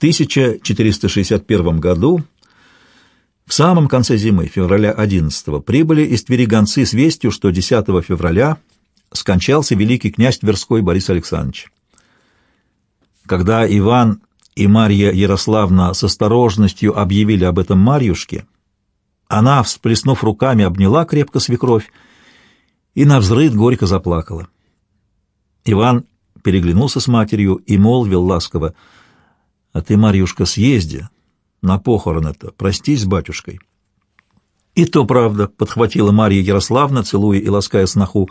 1461 году, в самом конце зимы, февраля 11 прибыли из Твери гонцы с вестью, что 10 февраля скончался великий князь Тверской Борис Александрович. Когда Иван и Марья Ярославна с осторожностью объявили об этом Марьюшке, она, всплеснув руками, обняла крепко свекровь и навзрыд горько заплакала. Иван переглянулся с матерью и молвил ласково, «А ты, Марьюшка, съезди на похорон-то, простись с батюшкой». «И то правда», — подхватила Марья Ярославна, целуя и лаская сноху,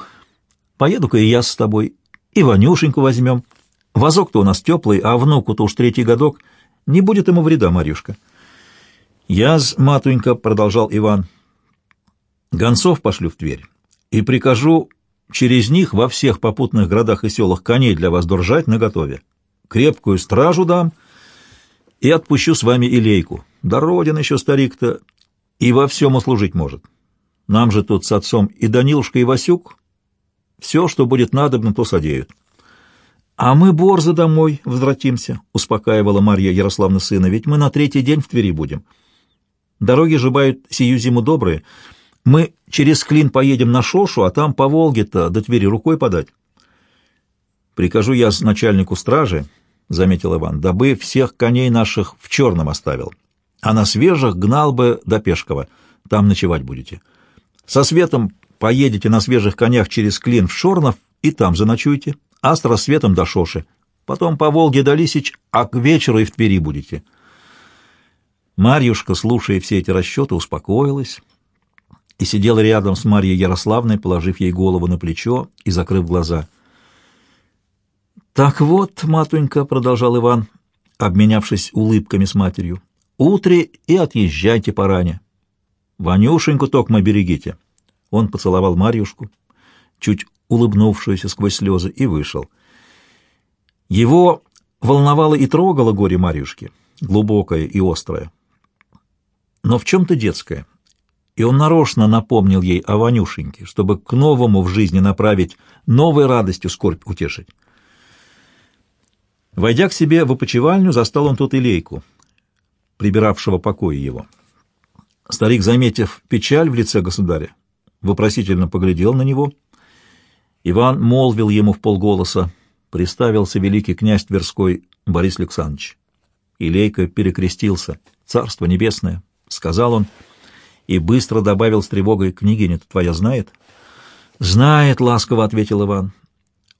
«поеду-ка и я с тобой, и Ванюшеньку возьмем. Возок-то у нас теплый, а внуку-то уж третий годок, не будет ему вреда, Марьюшка». «Я-с, матунька», — продолжал Иван, — «гонцов пошлю в Тверь и прикажу через них во всех попутных городах и селах коней для вас держать наготове. Крепкую стражу дам и отпущу с вами Илейку. Да родин еще старик-то и во всем услужить может. Нам же тут с отцом и Данилушка, и Васюк все, что будет надобно, то содеют. А мы борзо домой возвратимся, — успокаивала Марья Ярославна сына, — ведь мы на третий день в Твери будем. Дороги же бают сию зиму добрые, — мы через Клин поедем на Шошу, а там по Волге-то до Твери рукой подать. Прикажу я с начальнику стражи, — заметил Иван, — дабы всех коней наших в черном оставил, а на свежих гнал бы до Пешкова. Там ночевать будете. Со светом поедете на свежих конях через Клин в Шорнов и там заночуете, а с рассветом до Шоши. Потом по Волге до Лисич, а к вечеру и в Твери будете. Марьюшка, слушая все эти расчеты, успокоилась и сидел рядом с Марьей Ярославной, положив ей голову на плечо и закрыв глаза. «Так вот, матунька», — продолжал Иван, обменявшись улыбками с матерью, — «утре и отъезжайте поране. Ванюшеньку токмо берегите». Он поцеловал Марьюшку, чуть улыбнувшуюся сквозь слезы, и вышел. Его волновало и трогало горе Марьюшки, глубокое и острое, но в чем-то детское — и он нарочно напомнил ей о Ванюшеньке, чтобы к новому в жизни направить, новой радостью скорбь утешить. Войдя к себе в опочивальню, застал он тут Илейку, прибиравшего покоя его. Старик, заметив печаль в лице государя, вопросительно поглядел на него. Иван молвил ему в полголоса, приставился великий князь Тверской Борис Александрович. Илейка перекрестился. «Царство небесное», — сказал он, — и быстро добавил с тревогой, «Княгиня-то твоя знает?» «Знает», — ласково ответил Иван.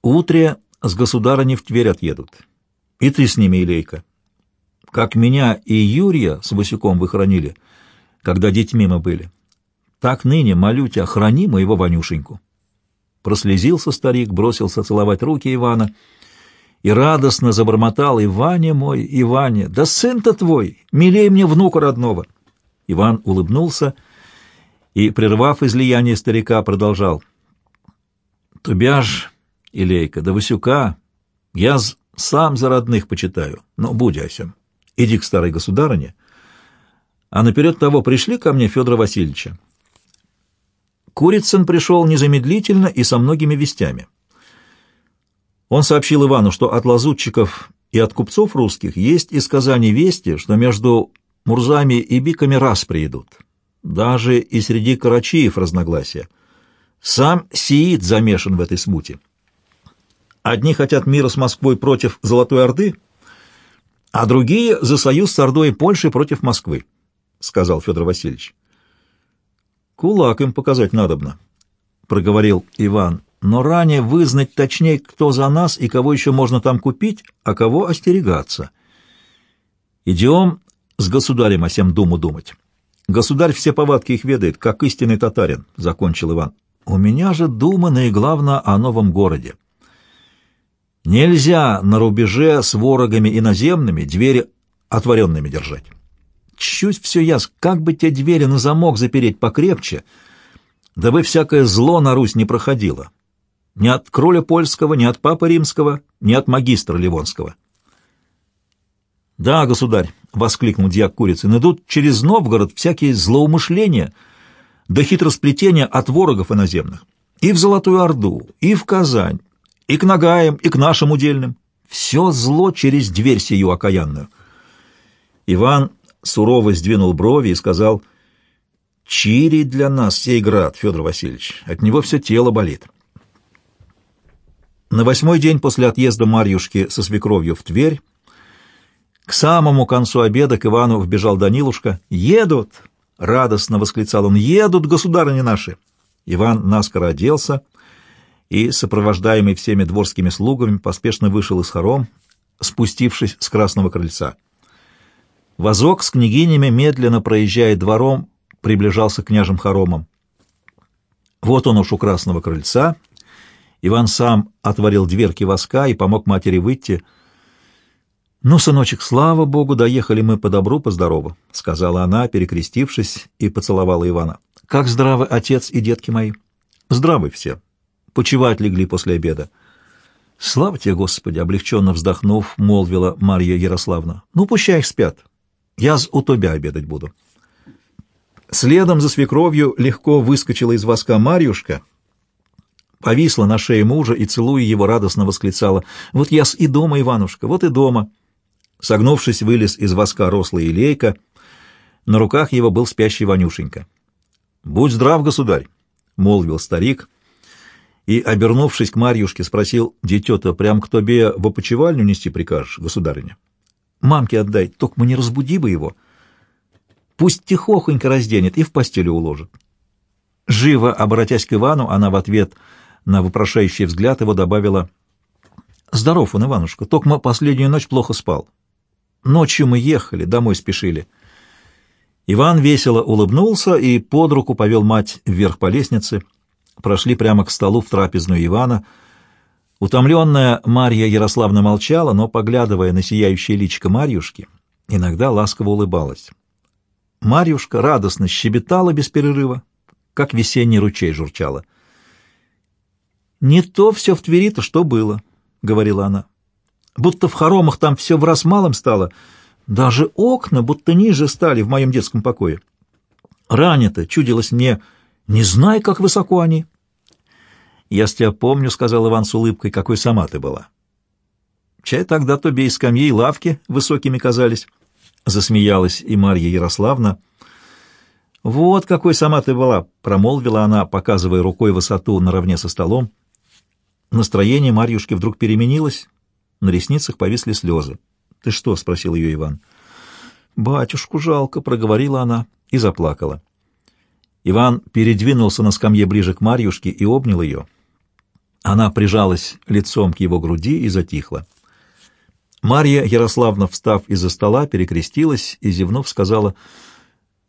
«Утре с государыни в Тверь отъедут. И ты с ними, Илейка. Как меня и Юрия с Васюком выхоронили, когда детьми мы были, так ныне молю тебя, храни моего Ванюшеньку». Прослезился старик, бросился целовать руки Ивана и радостно забормотал «Иваня мой, Иваня, да сын-то твой, милей мне внука родного». Иван улыбнулся и, прервав излияние старика, продолжал. «Тебя ж, Илейка, да Васюка, я сам за родных почитаю, но будь осем. Иди к старой государыне, а наперед того пришли ко мне Федора Васильевича. Курицын пришел незамедлительно и со многими вестями. Он сообщил Ивану, что от лазутчиков и от купцов русских есть из Казани вести, что между Мурзами и биками раз приедут. Даже и среди карачиев разногласия. Сам Сиит замешан в этой смуте. Одни хотят мира с Москвой против Золотой Орды, а другие за союз с Ордой и Польшей против Москвы, — сказал Федор Васильевич. Кулак им показать надобно, — проговорил Иван, — но ранее вызнать точнее, кто за нас и кого еще можно там купить, а кого остерегаться. Идем с государем о сем думу думать. Государь все повадки их ведает, как истинный татарин, — закончил Иван. У меня же думано и главное о новом городе. Нельзя на рубеже с ворогами иноземными двери отворенными держать. Чуть все яс, как бы те двери на замок запереть покрепче, дабы всякое зло на Русь не проходило. Ни от кроля польского, ни от папы римского, ни от магистра ливонского. «Да, государь», — воскликнул дьяк Курицын, — «идут через Новгород всякие злоумышления до хитросплетения от ворогов иноземных. И в Золотую Орду, и в Казань, и к Нагаям, и к нашим удельным. Все зло через дверь сию окаянную. Иван сурово сдвинул брови и сказал, «Чири для нас сей град, Федор Васильевич, от него все тело болит». На восьмой день после отъезда Марьюшки со свекровью в Тверь к самому концу обеда к Ивану вбежал Данилушка. «Едут!» — радостно восклицал он. «Едут, государыни наши!» Иван наскоро оделся и, сопровождаемый всеми дворскими слугами, поспешно вышел из хором, спустившись с красного крыльца. Возок с княгинями, медленно проезжая двором, приближался к княжим хоромам. Вот он уж у красного крыльца. Иван сам отворил дверки воска и помог матери выйти. «Ну, сыночек, слава богу, доехали мы по добру, по здорову», — сказала она, перекрестившись, и поцеловала Ивана. «Как здравы отец и детки мои?» «Здравы все. Почевать легли после обеда». «Слава тебе, Господи!» — облегченно вздохнув, молвила Марья Ярославна. «Ну, пущай их спят. Я у тебя обедать буду». Следом за свекровью легко выскочила из воска Марьюшка, повисла на шее мужа и, целуя его, радостно восклицала. «Вот я и дома, Иванушка, вот и дома». Согнувшись, вылез из воска рослый Илейка. На руках его был спящий Ванюшенька. «Будь здрав, государь!» — молвил старик — и, обернувшись к Марьюшке, спросил, «Дитё-то прям к тебе в опочивальню нести прикажешь, государыня?» «Мамке отдай, только не разбуди бы его. Пусть тихохонько разденет и в постели уложит». Живо обратясь к Ивану, она в ответ на вопрошающий взгляд его добавила, «Здоров он, Иванушка, только последнюю ночь плохо спал. Ночью мы ехали, домой спешили». Иван весело улыбнулся и под руку повел мать вверх по лестнице, — прошли прямо к столу в трапезную Ивана. Утомленная Марья Ярославна молчала, но, поглядывая на сияющее личико Марьюшки, иногда ласково улыбалась. Марьюшка радостно щебетала без перерыва, как весенний ручей журчала. «Не то все в Твери-то, что было», — говорила она. «Будто в хоромах там все в раз малым стало, даже окна будто ниже стали в моем детском покое. Ранее-то чудилось мне, не знай, как высоко они, «Я с тебя помню», — сказал Иван с улыбкой, — «какой сама ты была». «Чай тогда тебе и скамьи, и лавки высокими казались», — засмеялась и Марья Ярославна. «Вот какой сама ты была», — промолвила она, показывая рукой высоту наравне со столом. Настроение Марьюшки вдруг переменилось, на ресницах повисли слезы. «Ты что?» — спросил ее Иван. «Батюшку жалко», — проговорила она и заплакала. Иван передвинулся на скамье ближе к Марьюшке и обнял ее. Она прижалась лицом к его груди и затихла. Марья Ярославна, встав из-за стола, перекрестилась и, зевнув, сказала,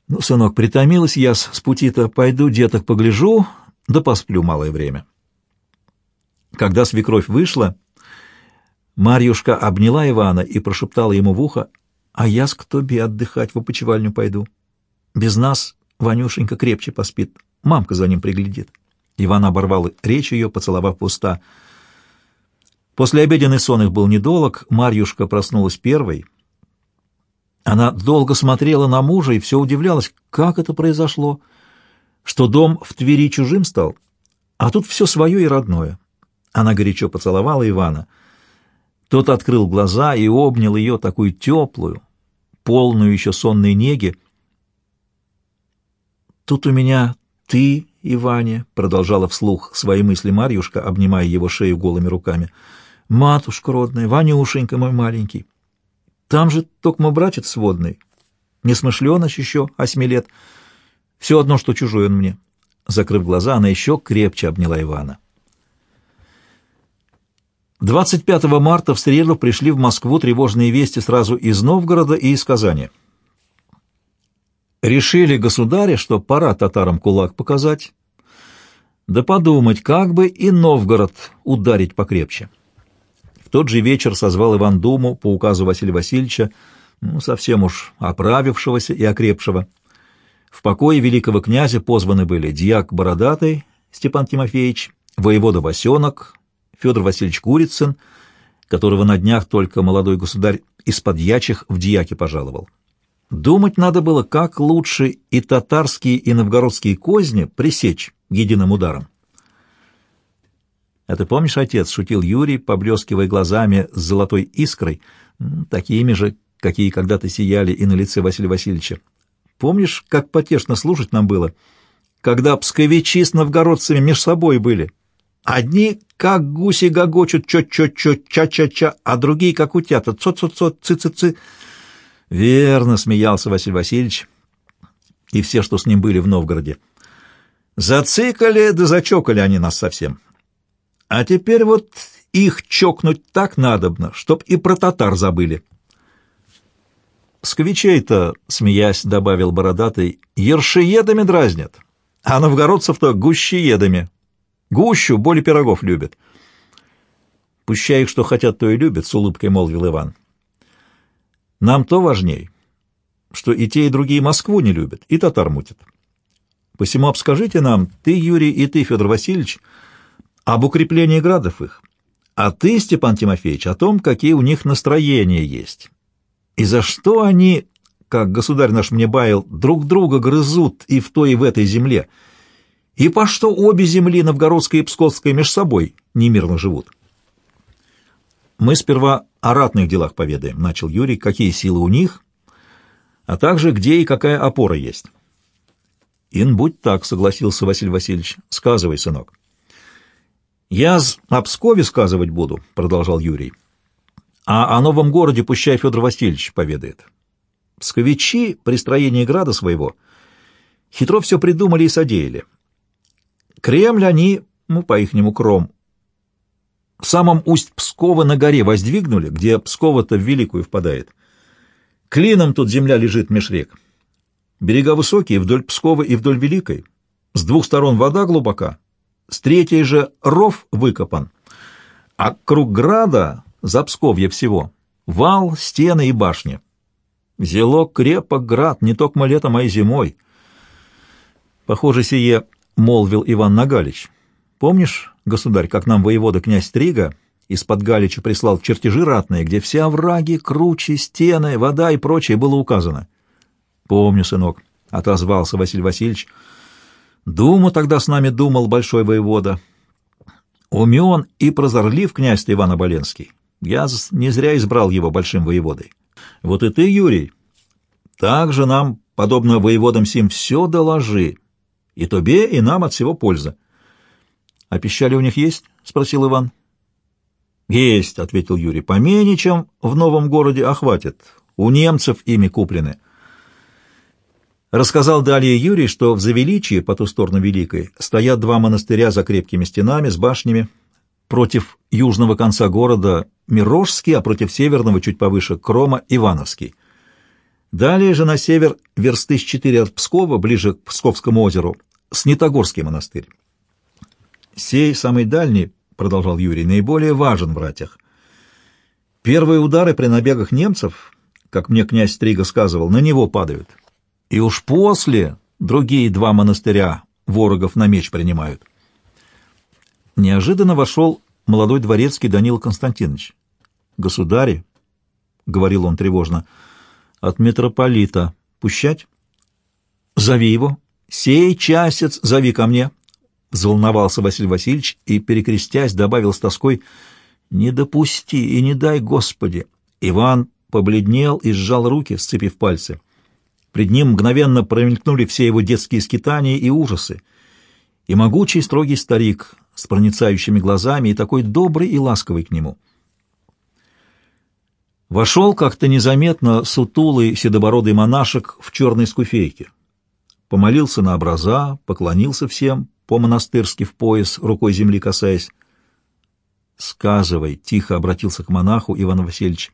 «Ну, сынок, притомилась я с пути-то, пойду деток погляжу, да посплю малое время». Когда свекровь вышла, Марьюшка обняла Ивана и прошептала ему в ухо, «А я к тебе отдыхать в опочивальню пойду. Без нас Ванюшенька крепче поспит, мамка за ним приглядит». Иван оборвал речь ее, поцеловав в уста. После обеденный сон их был недолг, Марьюшка проснулась первой. Она долго смотрела на мужа и все удивлялась, как это произошло, что дом в Твери чужим стал, а тут все свое и родное. Она горячо поцеловала Ивана. Тот открыл глаза и обнял ее, такую теплую, полную еще сонной неги. «Тут у меня ты и Ваня, — продолжала вслух свои мысли Марьюшка, обнимая его шею голыми руками. — Матушка родная, Ванюшенька мой маленький. Там же токмо братец сводный. Несмышленыш еще, осьми лет. Все одно, что чужой он мне. Закрыв глаза, она еще крепче обняла Ивана. 25 марта в среду пришли в Москву тревожные вести сразу из Новгорода и из Казани. Решили государи, что пора татарам кулак показать, да подумать, как бы и Новгород ударить покрепче. В тот же вечер созвал Иван Думу по указу Василия Васильевича, ну, совсем уж оправившегося и окрепшего. В покое великого князя позваны были дьяк Бородатый Степан Тимофеевич, воевода Васенок, Федор Васильевич Курицын, которого на днях только молодой государь из-под ячих в дьяки пожаловал. Думать надо было, как лучше и татарские, и новгородские козни пресечь единым ударом. «А ты помнишь, отец?» — шутил Юрий, поблескивая глазами с золотой искрой, такими же, какие когда-то сияли и на лице Василия Васильевича. Помнишь, как потешно слушать нам было, когда псковичи с новгородцами меж собой были? Одни, как гуси, гогочут чо-чо-чо, ча-ча-ча, а другие, как утята, цо-цо-цо, цы-цы-цы. Верно, смеялся Василий Васильевич и все, что с ним были в Новгороде. Зацикали да зачокали они нас совсем. А теперь вот их чокнуть так надобно, чтоб и про татар забыли. Сквичей-то, смеясь, добавил бородатый, ершиедами дразнят, а новгородцев-то гущеедами. Гущу более пирогов любят. Пущай их, что хотят, то и любят, — с улыбкой молвил Иван. Нам то важней, что и те, и другие Москву не любят, и татар мутят. Посему обскажите нам, ты, Юрий, и ты, Федор Васильевич, об укреплении градов их, а ты, Степан Тимофеевич, о том, какие у них настроения есть, и за что они, как государь наш мне баял, друг друга грызут и в той, и в этой земле, и по что обе земли, Новгородская и Псковская, меж собой немирно живут. Мы сперва о ратных делах поведаем, — начал Юрий, — какие силы у них, а также где и какая опора есть. «Ин, будь так», — согласился Василий Васильевич. «Сказывай, сынок». «Я о Пскове сказывать буду», — продолжал Юрий. «А о новом городе пущай Федор Васильевич поведает. Псковичи при строении града своего хитро все придумали и содеяли. Кремль они, ну, по-ихнему, кром, в самом усть Пскова на горе воздвигнули, где Пскова-то в Великую впадает. Клином тут земля лежит меж рек. Берега высокие, вдоль Пскова и вдоль Великой. С двух сторон вода глубока, с третьей же ров выкопан. А круг града, за Псковье всего, вал, стены и башни. Зело крепок град, не только летом, а и зимой. Похоже, сие молвил Иван Нагалич. Помнишь, государь, как нам воевода князь Трига из-под Галича прислал чертежи ратные, где все овраги, кручи, стены, вода и прочее было указано? «Помню, сынок», — отозвался Василий Васильевич. «Думу тогда с нами думал большой воевода. Умен и прозорлив князь Иван Оболенский. Я не зря избрал его большим воеводой. Вот и ты, Юрий, также нам, подобно воеводам сим, все доложи. И тебе, и нам от всего польза. — А пищали у них есть? — спросил Иван. — Есть, — ответил Юрий. — Поменее, чем в новом городе, охватит. У немцев ими куплены. — Рассказал далее Юрий, что в Завеличии, по ту сторону Великой, стоят два монастыря за крепкими стенами, с башнями. Против южного конца города Мирожский, а против северного, чуть повыше, Крома Ивановский. Далее же на север, версты с четыре от Пскова, ближе к Псковскому озеру, Снитогорский монастырь. «Сей самый дальний, — продолжал Юрий, — наиболее важен в братьях. Первые удары при набегах немцев, как мне князь Стрига сказывал, на него падают» и уж после другие два монастыря ворогов на меч принимают. Неожиданно вошел молодой дворецкий Данил Константинович. «Государи», — говорил он тревожно, — «от митрополита. Пущать?» «Зови его. Сей часец зови ко мне», — взволновался Василий Васильевич и, перекрестясь, добавил с тоской, «Не допусти и не дай, Господи!» Иван побледнел и сжал руки, сцепив пальцы. Пред ним мгновенно промелькнули все его детские скитания и ужасы. И могучий строгий старик с проницающими глазами и такой добрый и ласковый к нему. Вошел как-то незаметно сутулый седобородый монашек в черной скуфейке. Помолился на образа, поклонился всем, по-монастырски в пояс, рукой земли касаясь. «Сказывай», — тихо обратился к монаху Иван Васильевич.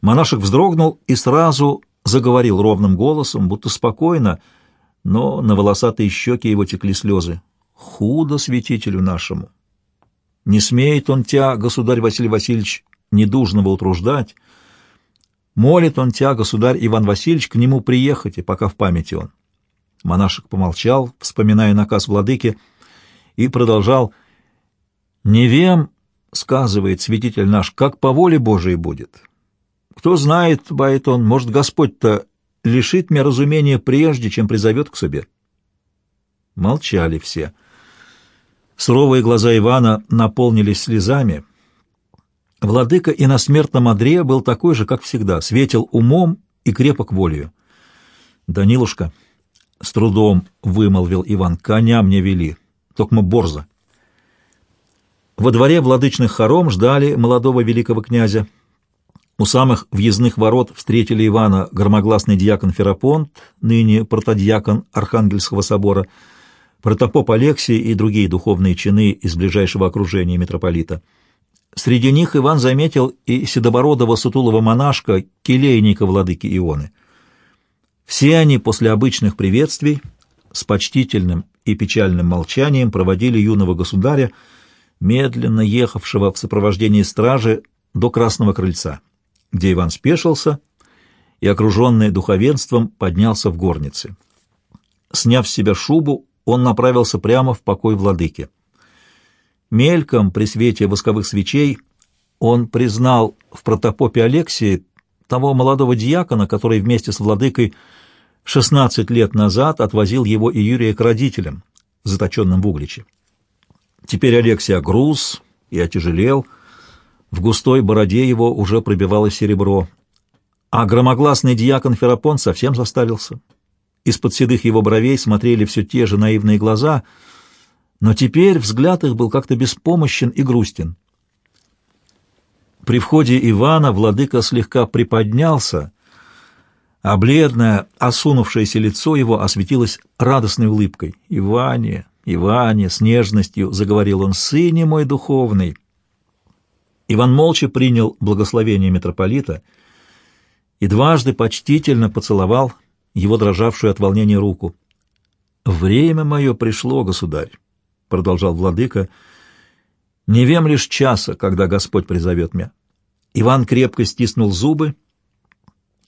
Монашек вздрогнул и сразу заговорил ровным голосом, будто спокойно, но на волосатые щеки его текли слезы. «Худо святителю нашему! Не смеет он тебя, государь Василий Васильевич, недужного утруждать. Молит он тебя, государь Иван Васильевич, к нему приехать, пока в памяти он». Монашек помолчал, вспоминая наказ владыки, и продолжал. «Не вем, — сказывает святитель наш, — как по воле Божией будет». Кто знает, бает он, может, Господь-то лишит меня разумения прежде, чем призовет к себе. Молчали все. Суровые глаза Ивана наполнились слезами. Владыка и на смертном одре был такой же, как всегда, светил умом и крепок волею. «Данилушка», — с трудом вымолвил Иван, — «коня мне вели, токмо борза». Во дворе владычных хором ждали молодого великого князя. У самых въездных ворот встретили Ивана громогласный дьякон Ферапонт, ныне протодьякон Архангельского собора, протопоп Алексий и другие духовные чины из ближайшего окружения митрополита. Среди них Иван заметил и седобородого сутулого монашка, келейника владыки Ионы. Все они после обычных приветствий с почтительным и печальным молчанием проводили юного государя, медленно ехавшего в сопровождении стражи до Красного Крыльца, где Иван спешился и, окруженный духовенством, поднялся в горнице. Сняв с себя шубу, он направился прямо в покой владыки. Мельком при свете восковых свечей он признал в протопопе Алексии того молодого диакона, который вместе с владыкой 16 лет назад отвозил его и Юрия к родителям, заточенным в Угличе. Теперь Алексий огруз и отяжелел, в густой бороде его уже пробивалось серебро, а громогласный диакон Ферапон совсем заставился. Из-под седых его бровей смотрели все те же наивные глаза — но теперь взгляд их был как-то беспомощен и грустен. При входе Ивана владыка слегка приподнялся, а бледное, осунувшееся лицо его осветилось радостной улыбкой. «Иване, Иване!» — с нежностью заговорил он, «сыне мой духовный!» Иван молча принял благословение митрополита и дважды почтительно поцеловал его дрожавшую от волнения руку. «Время мое пришло, государь продолжал владыка, — «не вем лишь часа, когда Господь призовет меня». Иван крепко стиснул зубы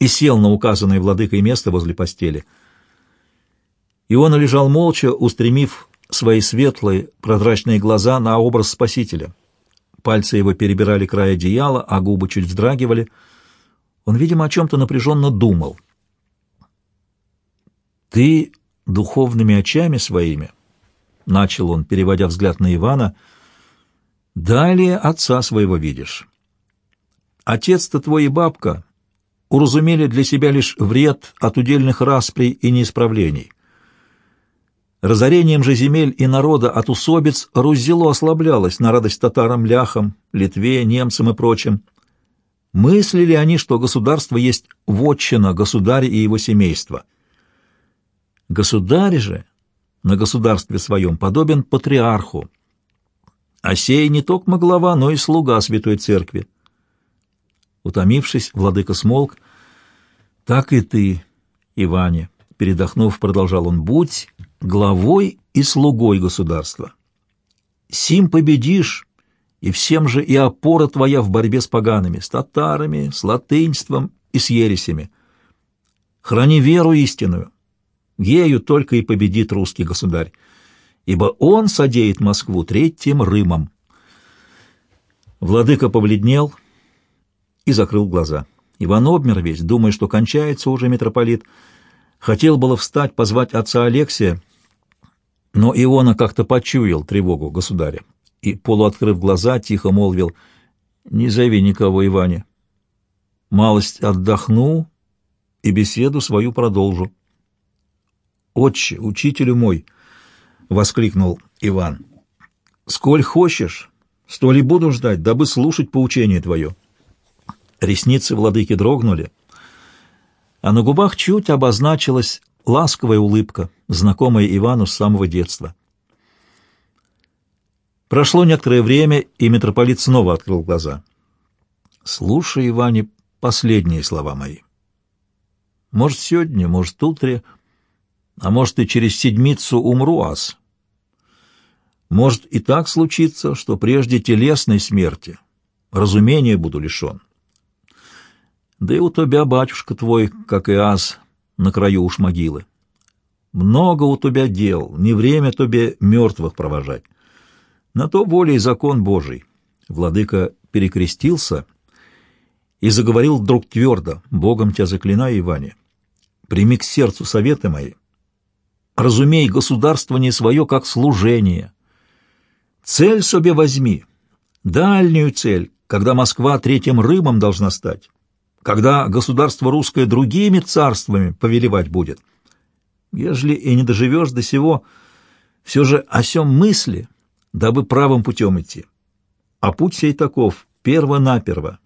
и сел на указанное владыкой место возле постели. Иона лежал молча, устремив свои светлые, прозрачные глаза на образ Спасителя. Пальцы его перебирали край одеяла, а губы чуть вздрагивали. Он, видимо, о чем-то напряженно думал. «Ты духовными очами своими — начал он, переводя взгляд на Ивана, — «далее отца своего видишь. Отец-то твой и бабка уразумели для себя лишь вред от удельных расприй и неисправлений. Разорением же земель и народа от усобиц Рузело ослаблялось на радость татарам-ляхам, Литве, немцам и прочим. Мыслили они, что государство есть вотчина государя и его семейства. Государь же на государстве своем подобен патриарху, а сей не только глава, но и слуга Святой Церкви. Утомившись, владыка смолк. «Так и ты, Иване», — передохнув, продолжал он, — «будь главой и слугой государства. Сим победишь, и всем же и опора твоя в борьбе с погаными, с татарами, с латынством и с ересями. Храни веру истинную, Ею только и победит русский государь, ибо он содеет Москву третьим Рымом. Владыка побледнел и закрыл глаза. Иван обмер весь, думая, что кончается уже митрополит. Хотел было встать, позвать отца Алексия, но Иона как-то почуял тревогу государя и, полуоткрыв глаза, тихо молвил «Не зови никого, Иване. Малость отдохну и беседу свою продолжу». «Отче, учителю мой!» — воскликнул Иван. «Сколь хочешь, столь и буду ждать, дабы слушать поучение твое». Ресницы владыки дрогнули, а на губах чуть обозначилась ласковая улыбка, знакомая Ивану с самого детства. Прошло некоторое время, и митрополит снова открыл глаза. «Слушай, Иване, последние слова мои. Может, сегодня, может, утре...» а может и через седмицу умру ас. Может и так случится, что прежде телесной смерти разумения буду лишен. Да и у тебя, батюшка твой, как и ас, на краю уж могилы. Много у тебя дел, не время тебе мертвых провожать. На то воля закон Божий. Владыка перекрестился и заговорил вдруг твердо, Богом тебя заклинаю, Иване, прими к сердцу советы мои, разумей государство не свое как служение. Цель себе возьми, дальнюю цель, когда Москва третьим Рымом должна стать, когда государство русское другими царствами повелевать будет. Ежели и не доживешь до сего, все же о сем мысли, дабы правым путем идти. А путь сей таков, перво-наперво.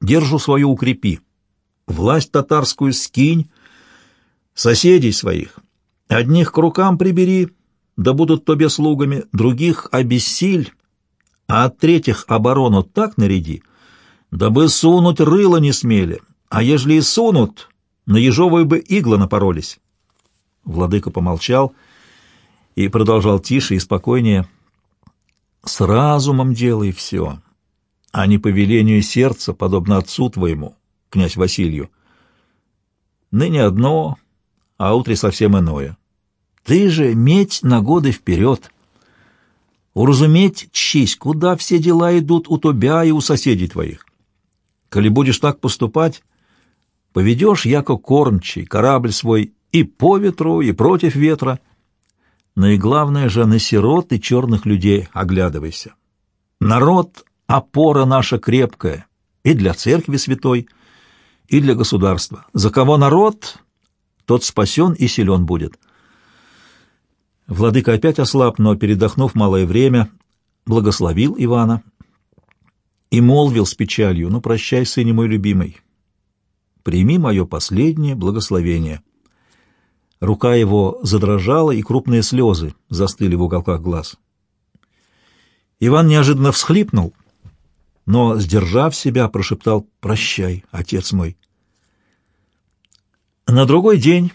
Держу свою укрепи, власть татарскую скинь, соседей своих, одних к рукам прибери, да будут тебе слугами, других обессиль, а от третьих оборону так наряди, дабы сунуть рыло не смели, а ежели и сунут, на ежовые бы иглы напоролись. Владыка помолчал и продолжал тише и спокойнее. «С разумом делай все, а не по велению сердца, подобно отцу твоему, князь Василию. Ныне одно, а утре совсем иное. Ты же медь на годы вперед. Уразуметь честь, куда все дела идут у тебя и у соседей твоих. Коли будешь так поступать, поведешь, яко кормчий, корабль свой и по ветру, и против ветра. Но и главное же, на сирот и черных людей оглядывайся. Народ — опора наша крепкая, и для церкви святой, и для государства. За кого народ, тот спасен и силен будет. Владыка опять ослаб, но, передохнув малое время, благословил Ивана и молвил с печалью, «Ну, прощай, сын мой любимый, прими мое последнее благословение». Рука его задрожала, и крупные слезы застыли в уголках глаз. Иван неожиданно всхлипнул, но, сдержав себя, прошептал «Прощай, отец мой». На другой день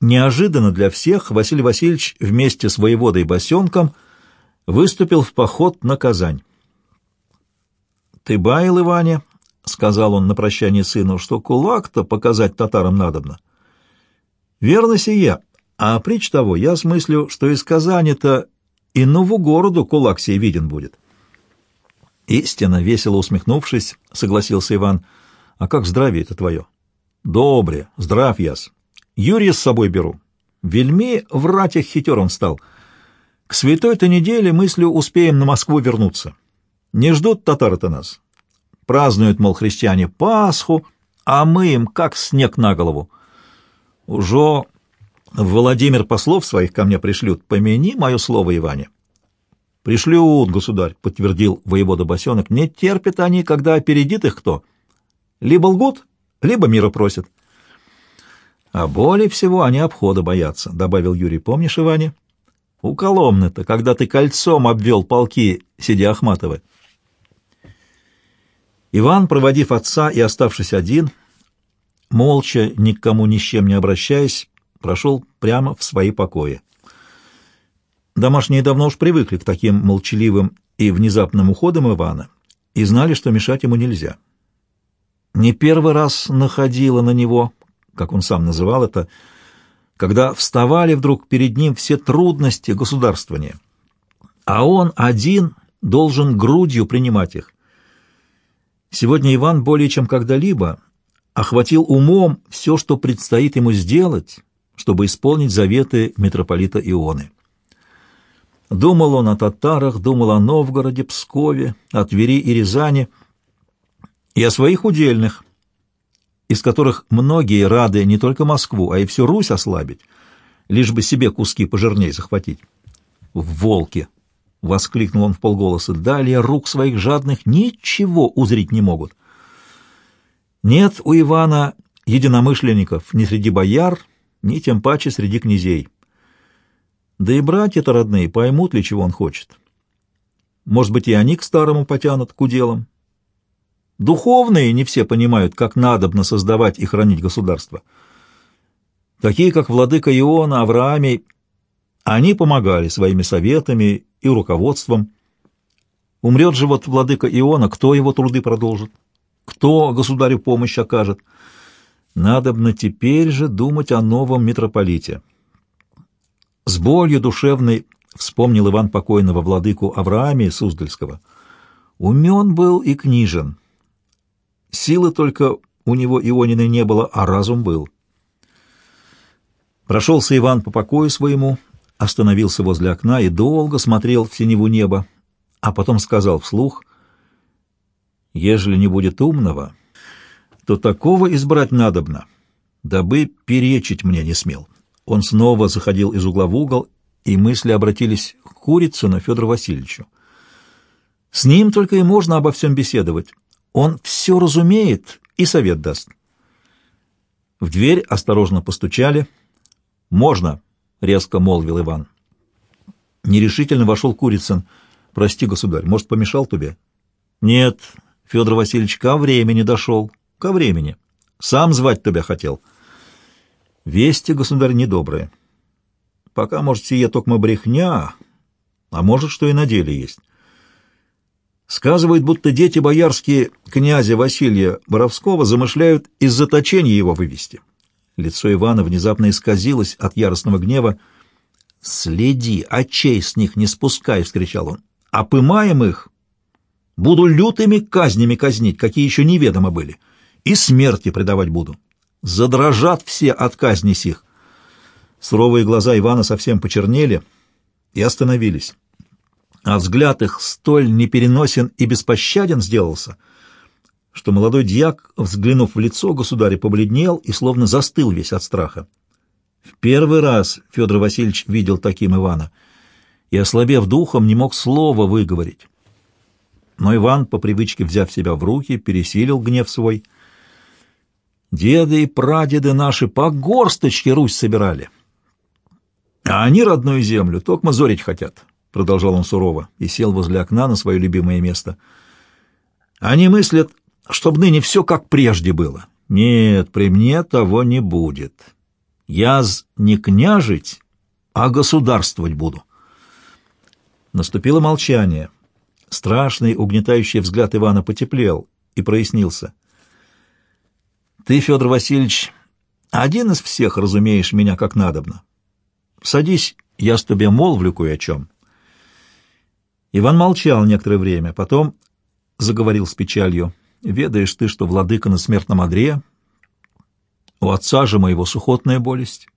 Неожиданно для всех Василий Васильевич вместе с воеводой Босенком выступил в поход на Казань. «Ты баял, Иване?» — сказал он на прощание сыну, — что кулак-то показать татарам надобно. «Верно сие, а притч того, я смыслю, что из Казани-то и нову городу кулак сей виден будет». «Истинно, весело усмехнувшись, согласился Иван, — «а как здравие-то твое?» «Добре, здрав яс». Юрия с собой беру. Вельми в ратях хитер он стал. К святой-то неделе мыслью успеем на Москву вернуться. Не ждут татары-то нас. Празднуют, мол, христиане Пасху, а мы им как снег на голову. Уже Владимир послов своих ко мне пришлют. Помяни мое слово, Иване. Пришлют, государь, — подтвердил воевода Босенок. Не терпят они, когда опередит их кто. Либо лгут, либо мира просят. А более всего они обхода боятся, — добавил Юрий. Помнишь, Иване? У Коломны-то, когда ты кольцом обвел полки, сидя Ахматовы. Иван, проводив отца и оставшись один, молча, никому ни с чем не обращаясь, прошел прямо в свои покои. Домашние давно уж привыкли к таким молчаливым и внезапным уходам Ивана и знали, что мешать ему нельзя. Не первый раз находила на него как он сам называл это, когда вставали вдруг перед ним все трудности государствования, а он один должен грудью принимать их. Сегодня Иван более чем когда-либо охватил умом все, что предстоит ему сделать, чтобы исполнить заветы митрополита Ионы. Думал он о татарах, думал о Новгороде, Пскове, о Твери и Рязани и о своих удельных, из которых многие рады не только Москву, а и всю Русь ослабить, лишь бы себе куски пожирней захватить. «Волки!» — воскликнул он в полголоса. «Далее рук своих жадных ничего узрить не могут». Нет у Ивана единомышленников ни среди бояр, ни тем паче среди князей. Да и братья-то родные поймут ли, чего он хочет. Может быть, и они к старому потянут, к уделам. Духовные не все понимают, как надобно создавать и хранить государство. Такие, как владыка Иона, Авраамий, они помогали своими советами и руководством. Умрет же вот владыка Иона, кто его труды продолжит? Кто государю помощь окажет? Надобно теперь же думать о новом митрополите. С болью душевной вспомнил Иван покойного владыку Авраамия Суздальского. Умен был и книжен, Силы только у него Ионины не было, а разум был. Прошелся Иван по покою своему, остановился возле окна и долго смотрел в синеву неба, а потом сказал вслух, Ежели не будет умного, то такого избрать надобно, дабы перечить мне не смел. Он снова заходил из угла в угол, и мысли обратились к Курицыну Федору Васильевичу. С ним только и можно обо всем беседовать. Он все разумеет и совет даст. В дверь осторожно постучали. «Можно», — резко молвил Иван. Нерешительно вошел Курицын. «Прости, государь, может, помешал тебе?» «Нет, Федор Васильевич, ко времени дошел. Ко времени. Сам звать тебя хотел». «Вести, государь, недобрые. Пока, может, сие токмо брехня, а может, что и на деле есть. Сказывают, будто дети боярские князя Василия Боровского замышляют из заточения его вывести. Лицо Ивана внезапно исказилось от яростного гнева. «Следи, очей с них не спускай!» — вскричал он. «Опымаем их! Буду лютыми казнями казнить, какие еще неведомо были, и смерти предавать буду. Задрожат все от казни сих!» Суровые глаза Ивана совсем почернели и остановились а взгляд их столь непереносен и беспощаден сделался, что молодой дьяк, взглянув в лицо государя, побледнел и словно застыл весь от страха. В первый раз Федор Васильевич видел таким Ивана и, ослабев духом, не мог слова выговорить. Но Иван, по привычке взяв себя в руки, пересилил гнев свой. «Деды и прадеды наши по горсточке Русь собирали, а они родную землю только зорить хотят». — продолжал он сурово и сел возле окна на свое любимое место. «Они мыслят, чтобы ныне все как прежде было. Нет, при мне того не будет. Я не княжить, а государствовать буду». Наступило молчание. Страшный, угнетающий взгляд Ивана потеплел и прояснился. «Ты, Федор Васильевич, один из всех разумеешь меня как надобно. Садись, я с тобой молвлю кое о чем». Иван молчал некоторое время, потом заговорил с печалью. «Ведаешь ты, что владыка на смертном одре? У отца же моего сухотная болесть,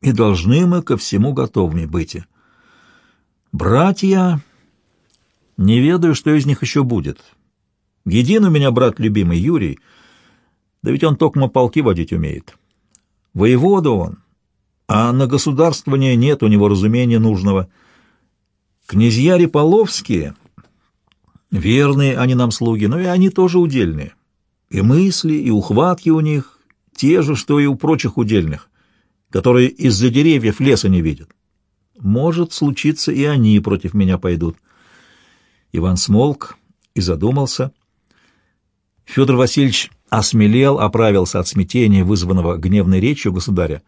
и должны мы ко всему готовыми быть. Братья, не ведаю, что из них еще будет. Един у меня брат любимый Юрий, да ведь он токмо полки водить умеет. Воевода он, а на государствование нет у него разумения нужного — Князья Реполовские, верные они нам слуги, но и они тоже удельные. И мысли, и ухватки у них те же, что и у прочих удельных, которые из-за деревьев леса не видят. Может случиться, и они против меня пойдут. Иван смолк и задумался. Федор Васильевич осмелел, оправился от смятения, вызванного гневной речью государя,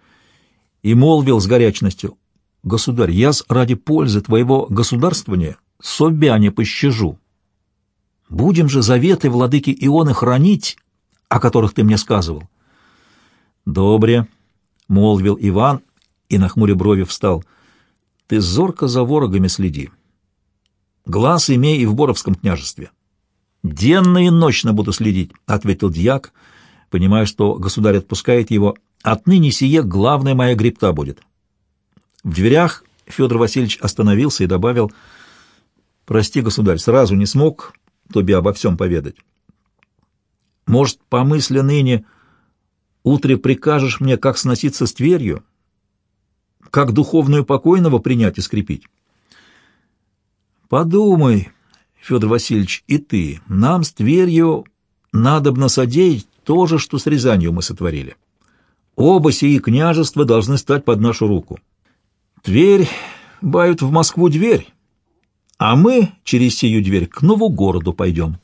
и молвил с горячностью, Государь, я ради пользы твоего государствования собя не пощажу. Будем же заветы владыки Ионы хранить, о которых ты мне сказывал. Добре, — молвил Иван и на хмуре брови встал. Ты зорко за ворогами следи. Глаз имей и в Боровском княжестве. Денно и ночно буду следить, — ответил дьяк, понимая, что государь отпускает его. Отныне сие главная моя гребта будет. В дверях Федор Васильевич остановился и добавил, «Прости, государь, сразу не смог тебе обо всем поведать. Может, по мысли ныне утре прикажешь мне, как сноситься с Тверью, как духовную покойного принять и скрепить?» «Подумай, Федор Васильевич, и ты, нам с Тверью надобно содеять то же, что с Рязанью мы сотворили. Оба сии княжества должны стать под нашу руку». Тверь бают в Москву дверь, а мы через сию дверь к нову городу пойдем.